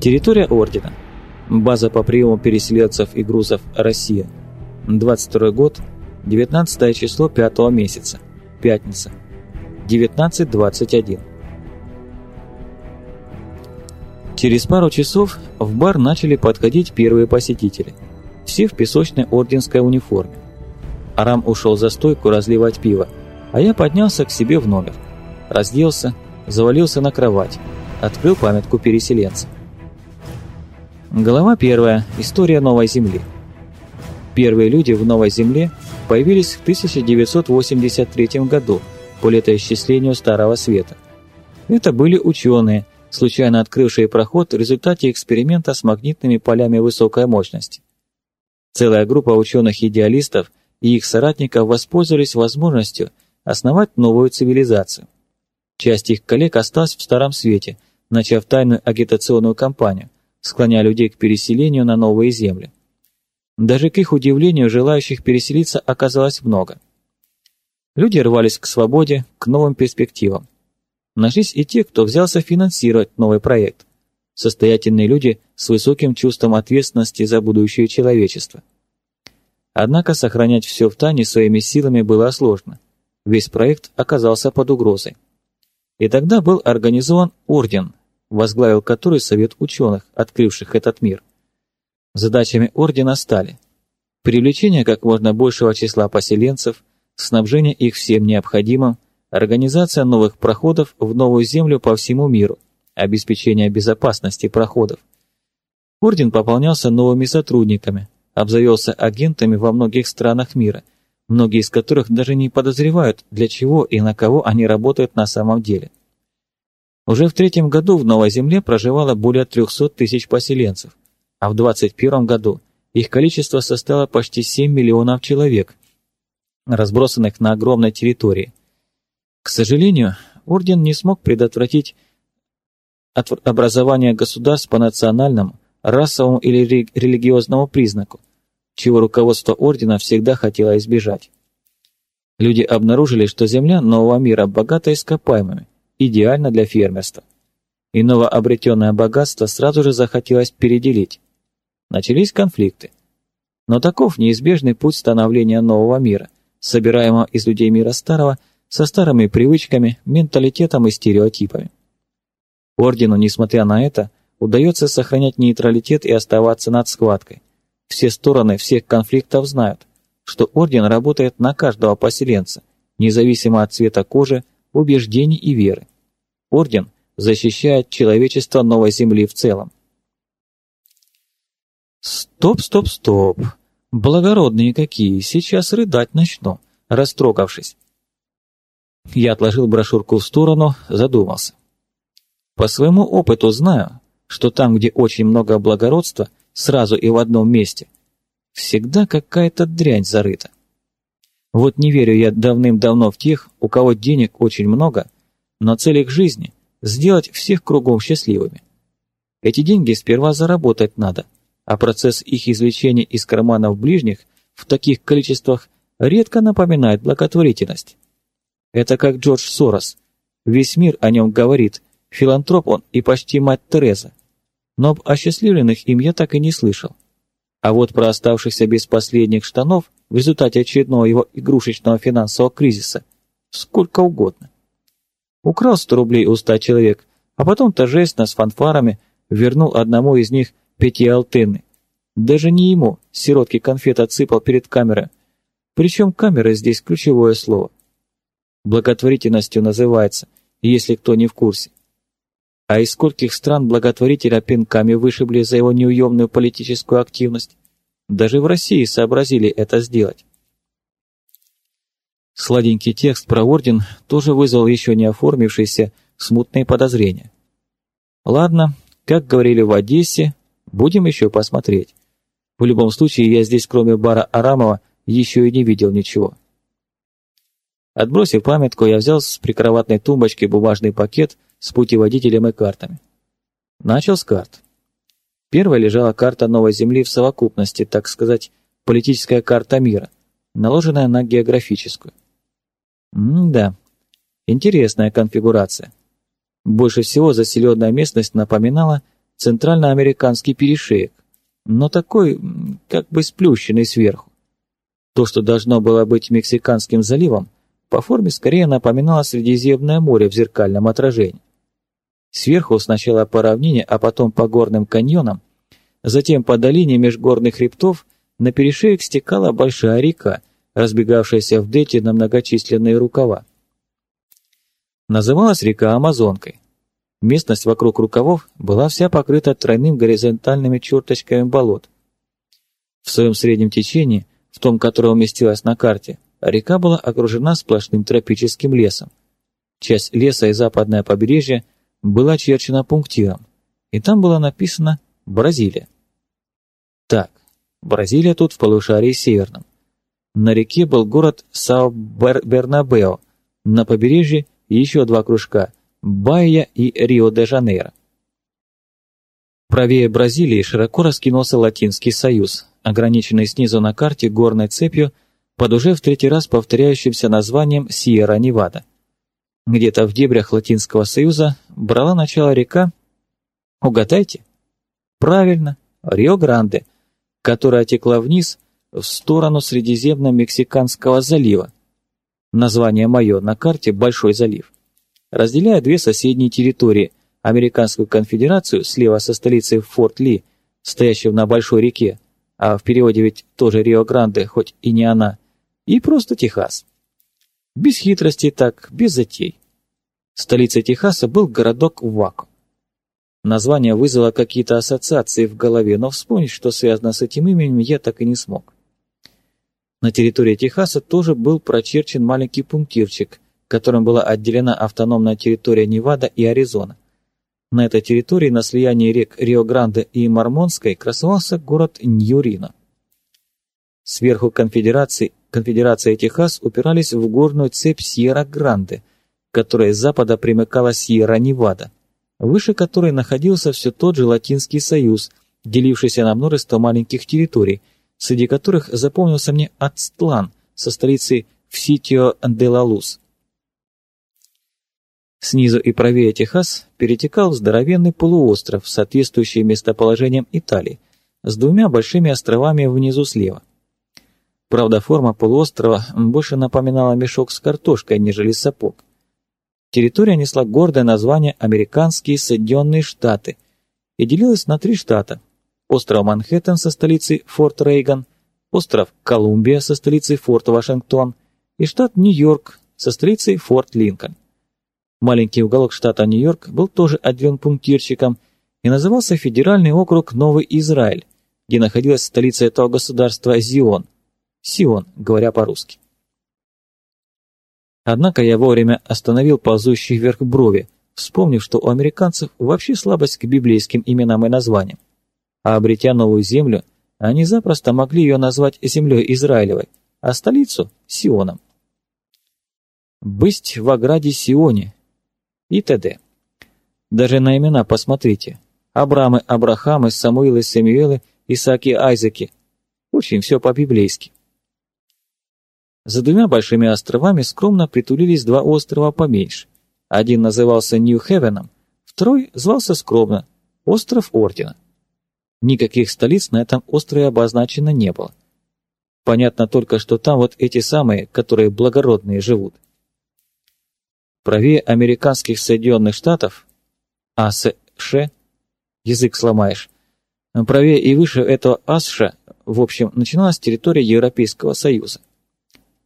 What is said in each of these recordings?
Территория Ордена. База по приему переселенцев и грузов «Россия». 22 год, 19 число 5 месяца. Пятница. 19.21. Через пару часов в бар начали подходить первые посетители. Все в песочной орденской униформе. Арам ушел за стойку разливать пиво, а я поднялся к себе в номер. Разделся, завалился на кровать, открыл памятку переселенца. Глава первая. История Новой Земли. Первые люди в Новой Земле появились в 1983 году по летоисчислению Старого Света. Это были ученые, случайно открывшие проход в результате эксперимента с магнитными полями высокой мощности. Целая группа ученых-идеалистов и их соратников воспользовались возможностью основать новую цивилизацию. Часть их коллег осталась в Старом Свете, начав тайную агитационную кампанию, склоняя людей к переселению на новые земли. Даже к их удивлению желающих переселиться оказалось много. Люди рвались к свободе, к новым перспективам. Нашлись и те, кто взялся финансировать новый проект. Состоятельные люди с высоким чувством ответственности за будущее человечества. Однако сохранять все в тайне своими силами было сложно. Весь проект оказался под угрозой. И тогда был организован орден, возглавил который совет ученых, открывших этот мир. Задачами ордена стали привлечение как можно большего числа поселенцев, снабжение их всем необходимым, организация новых проходов в новую землю по всему миру, обеспечение безопасности проходов. Орден пополнялся новыми сотрудниками, обзавелся агентами во многих странах мира, многие из которых даже не подозревают, для чего и на кого они работают на самом деле. Уже в третьем году в Новой Земле проживало более 300 тысяч поселенцев, а в 21 году их количество составило почти 7 миллионов человек, разбросанных на огромной территории. К сожалению, Орден не смог предотвратить образование государств по национальному, расовому или религиозному признаку, чего руководство Ордена всегда хотело избежать. Люди обнаружили, что земля нового мира богата ископаемыми, идеально для фермерства. И новообретенное богатство сразу же захотелось переделить. Начались конфликты. Но таков неизбежный путь становления нового мира, собираемого из людей мира старого, со старыми привычками, менталитетом и стереотипами. Ордену, несмотря на это, удается сохранять нейтралитет и оставаться над схваткой. Все стороны всех конфликтов знают, что Орден работает на каждого поселенца, независимо от цвета кожи, убеждений и веры. Орден защищает человечество новой земли в целом. Стоп, стоп, стоп. Благородные какие, сейчас рыдать начну, растрогавшись. Я отложил брошюрку в сторону, задумался. По своему опыту знаю, что там, где очень много благородства, сразу и в одном месте, всегда какая-то дрянь зарыта. Вот не верю я давным-давно в тех, у кого денег очень много, но цель их жизни – сделать всех кругом счастливыми. Эти деньги сперва заработать надо, а процесс их извлечения из карманов ближних в таких количествах редко напоминает благотворительность. Это как Джордж Сорос. Весь мир о нем говорит, филантроп он и почти мать Тереза. Но об осчастливленных им я так и не слышал. А вот про оставшихся без последних штанов в результате очередного его игрушечного финансового кризиса сколько угодно. Украл 100 рублей у 100 человек, а потом торжественно с фанфарами вернул одному из них пяти алтыны. Даже не ему, сиротки конфет отсыпал перед камерой. Причем камера здесь ключевое слово. Благотворительностью называется, если кто не в курсе. А из скольких стран благотворителя пинками вышибли за его неуемную политическую активность? Даже в России сообразили это сделать. Сладенький текст про орден тоже вызвал еще не оформившиеся смутные подозрения. Ладно, как говорили в Одессе, будем еще посмотреть. В любом случае, я здесь, кроме бара Арамова, еще и не видел ничего. Отбросив памятку, я взял с прикроватной тумбочки бумажный пакет с путеводителем и картами. Начал с карт. Первой лежала карта Новой Земли в совокупности, так сказать, политическая карта мира, наложенная на географическую. М-да, интересная конфигурация. Больше всего заселенная местность напоминала центральноамериканский перешеек, но такой, как бы сплющенный сверху. То, что должно было быть Мексиканским заливом, по форме скорее напоминало Средиземное море в зеркальном отражении. Сверху сначала по равнине, а потом по горным каньонам, затем по долине межгорных хребтов на перешеек стекала большая река, разбегавшаяся в дельте на многочисленные рукава. Называлась река Амазонкой. Местность вокруг рукавов была вся покрыта тройным горизонтальными черточками болот. В своем среднем течении, в том, которое уместилось на карте, река была окружена сплошным тропическим лесом. Часть леса и западное побережье была черчена пунктиром, и там было написано «Бразилия». Так, Бразилия тут в полушарии северном. На реке был город Сао-Бернабео, на побережье еще два кружка – Баия и Рио-де-Жанейро. Правее Бразилии широко раскинулся Латинский Союз, ограниченный снизу на карте горной цепью под уже в третий раз повторяющимся названием Сьерра-Невада. Где-то в дебрях Латинского Союза брала начало река, угадайте, правильно, Рио-Гранде, которая текла вниз в сторону Средиземно-Мексиканского залива. Название мое на карте Большой залив. Разделяя две соседние территории, Американскую конфедерацию слева со столицей Форт Ли, стоящей на Большой реке, а в переводе ведь тоже Рио-Гранде, хоть и не она, и просто Техас. Без хитрости так, без затей. Столицей Техаса был городок Вако. Название вызвало какие-то ассоциации в голове, но вспомнить, что связано с этим именем, я так и не смог. На территории Техаса тоже был прочерчен маленький пунктирчик, которым была отделена автономная территория Невада и Аризона. На этой территории на слиянии рек Рио-Гранде и Мормонской красовался город Ньюрино. Сверху конфедерации, конфедерация и Техас упирались в горную цепь Сьерра-Гранде, которая с запада примыкала Сьерра-Невада, выше которой находился все тот же Латинский Союз, делившийся на множество маленьких территорий, среди которых запомнился мне Ацтлан со столицей в Ситио-де-ла-Лус. Снизу и правее Техас перетекал здоровенный полуостров, соответствующий местоположением Италии, с двумя большими островами внизу слева. Правда, форма полуострова больше напоминала мешок с картошкой, нежели сапог. Территория несла гордое название «Американские Соединенные Штаты» и делилась на три штата – остров Манхэттен со столицей Форт Рейган, остров Колумбия со столицей Форт Вашингтон и штат Нью-Йорк со столицей Форт Линкольн. Маленький уголок штата Нью-Йорк был тоже отделен пунктирчиком и назывался Федеральный округ Новый Израиль, где находилась столица этого государства Зион – Сион, говоря по-русски. Однако я вовремя остановил ползущий вверх брови, вспомнив, что у американцев вообще слабость к библейским именам и названиям. А обретя новую землю, они запросто могли ее назвать землей Израилевой, а столицу – Сионом. «Бысть в ограде Сионе» и т.д. Даже на имена посмотрите. Абрамы, Абрахамы, Самуилы, Самуэлы, Исааки, Айзеки. Очень все по-библейски. За двумя большими островами скромно притулились два острова поменьше. Один назывался Нью-Хевеном, второй звался скромно Остров Ордена. Никаких столиц на этом острове обозначено не было. Понятно только, что там вот эти самые, которые благородные, живут. Правее американских Соединенных Штатов, АСШ, язык сломаешь, правее и выше этого АСШ, в общем, начиналась территория Европейского Союза.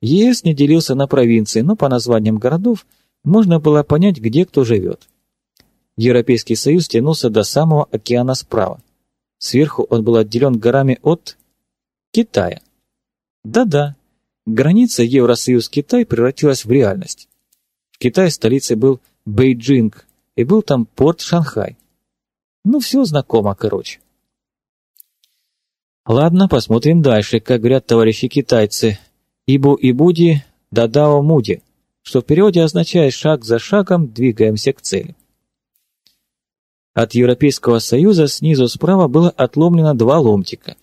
ЕС не делился на провинции, но по названиям городов можно было понять, где кто живет. Европейский Союз тянулся до самого океана справа. Сверху он был отделен горами от Китая. Да-да, граница Евросоюз-Китай превратилась в реальность. В Китае столицей был Бейджинг, и был там порт Шанхай. Ну, все знакомо, короче. Ладно, посмотрим дальше, как говорят товарищи китайцы – Ибу и Буди, Дадао Муди, что в переводе означает «шаг за шагом двигаемся к цели». От Европейского Союза снизу справа было отломлено два ломтика.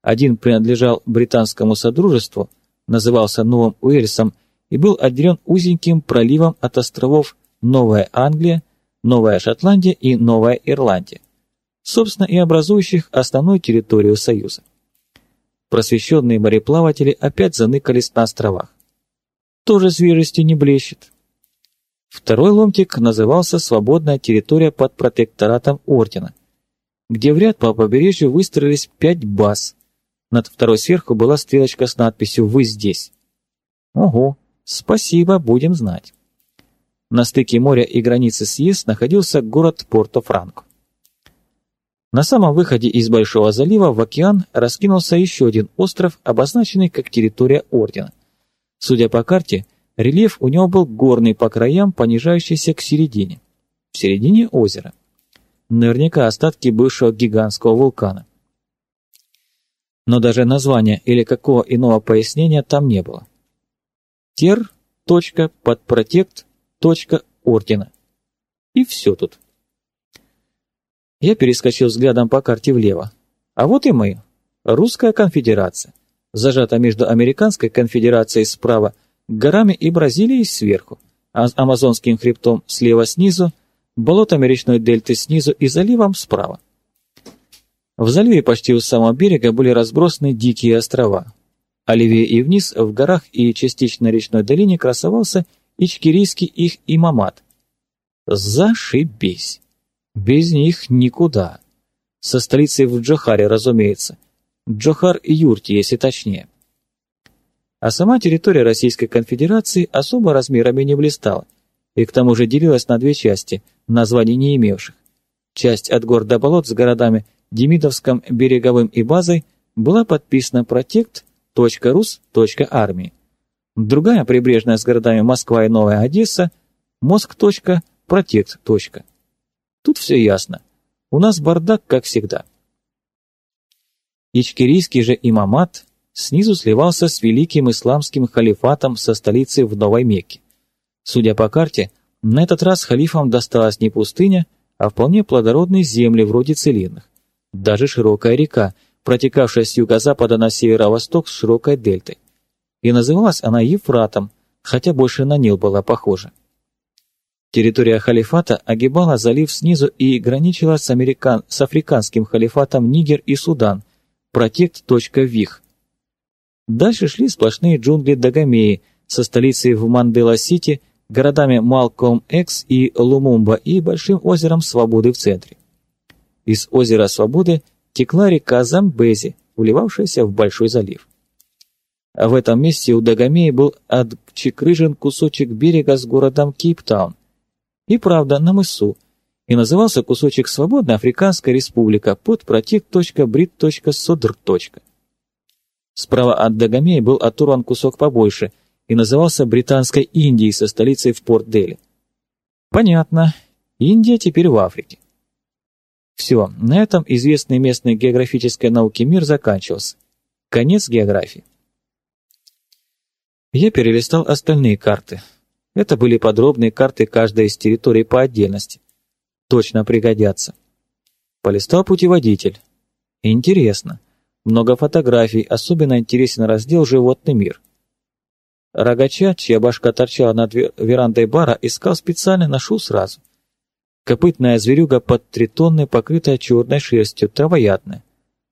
Один принадлежал британскому содружеству, назывался Новым Уэльсом и был отделен узеньким проливом от островов Новая Англия, Новая Шотландия и Новая Ирландия. собственно и образующих основную территорию Союза. Просвещенные мореплаватели опять заныкались на островах. Тоже свежестью не блещет. Второй ломтик назывался «Свободная территория под протекторатом Ордена», где в ряд по побережью выстроились пять баз. Над второй сверху была стрелочка с надписью «Вы здесь». Ого, спасибо, будем знать. На стыке моря и границы с ЕС находился город Порто-Франко. На самом выходе из Большого залива в океан раскинулся еще один остров, обозначенный как территория Ордена. Судя по карте, рельеф у него был горный по краям, понижающийся к середине. В середине озера. Наверняка остатки бывшего гигантского вулкана. Но даже названия или какого иного пояснения там не было. Тер. Подпротект. Ордена. И все тут. Я перескочил взглядом по карте влево. А вот и мы. Русская конфедерация. Зажата между Американской конфедерацией справа, горами и Бразилией сверху, а Амазонским хребтом слева снизу, болотами речной дельты снизу и заливом справа. В заливе почти у самого берега были разбросаны дикие острова. А левее и вниз, в горах и частично речной долине красовался ичкирийский их имамат. Зашибись! Без них никуда. Со столицей в Джохаре, разумеется. Джохар и Юрти, если точнее. А сама территория Российской Конфедерации особо размерами не блистала, и к тому же делилась на две части, названий не имевших. Часть от гор до болот с городами Демидовском, Береговым и базой была подписана протект.рус.армии. Другая прибрежная с городами Москва и Новая Одесса Моск.протект. Тут все ясно. У нас бардак, как всегда. Ичкерийский же имамат снизу сливался с великим исламским халифатом со столицей в Новой Мекке. Судя по карте, на этот раз халифам досталась не пустыня, а вполне плодородные земли вроде целинных. Даже широкая река, протекавшая с юго-запада на северо-восток с широкой дельтой. И называлась она Ефратом, хотя больше на Нил была похожа. Территория халифата огибала залив снизу и граничила с, американ... с африканским халифатом Нигер и Судан, протект.вих. Дальше шли сплошные джунгли Дагомеи со столицей в Мандела-Сити, городами Малком-Экс и Лумумба и большим озером Свободы в центре. Из озера Свободы текла река Замбези, вливавшаяся в Большой залив. А в этом месте у Дагомеи был отчекрыжен кусочек берега с городом Кейптаун, и правда, на мысу. И назывался кусочек «Свободная Африканская Республика» под протек.брит.содр. Справа от Дагомея был оторван кусок побольше и назывался Британской Индией со столицей в Порт-Дели. Понятно. Индия теперь в Африке. Все, на этом известный местной географической науке мир заканчивался. Конец географии. Я перелистал остальные карты. Это были подробные карты каждой из территорий по отдельности. Точно пригодятся. Полистал путеводитель. Интересно. Много фотографий, особенно интересен раздел «Животный мир». Рогача, чья башка торчала над верандой бара, искал специально, нашел сразу. Копытная зверюга под три тонны, покрытая черной шерстью, травоядная.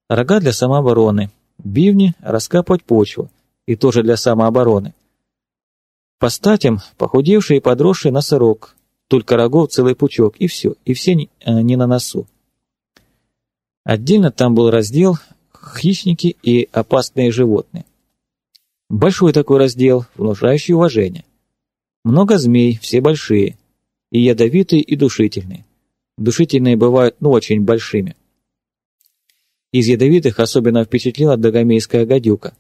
Рога для самообороны. Бивни – раскапывать почву. И тоже для самообороны. По статям похудевший и подросший носорог, только рогов целый пучок, и все, и все не, э, не на носу. Отдельно там был раздел «Хищники и опасные животные». Большой такой раздел, внушающий уважение. Много змей, все большие, и ядовитые, и душительные. Душительные бывают, ну, очень большими. Из ядовитых особенно впечатлила догомейская гадюка.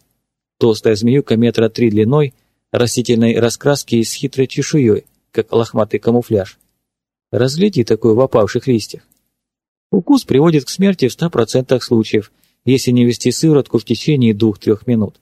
Толстая змеюка метра три длиной – растительной раскраски и с хитрой чешуей, как лохматый камуфляж. Разгляди такое в опавших листьях. Укус приводит к смерти в 100% случаев, если не вести сыворотку в течение двух-трех минут.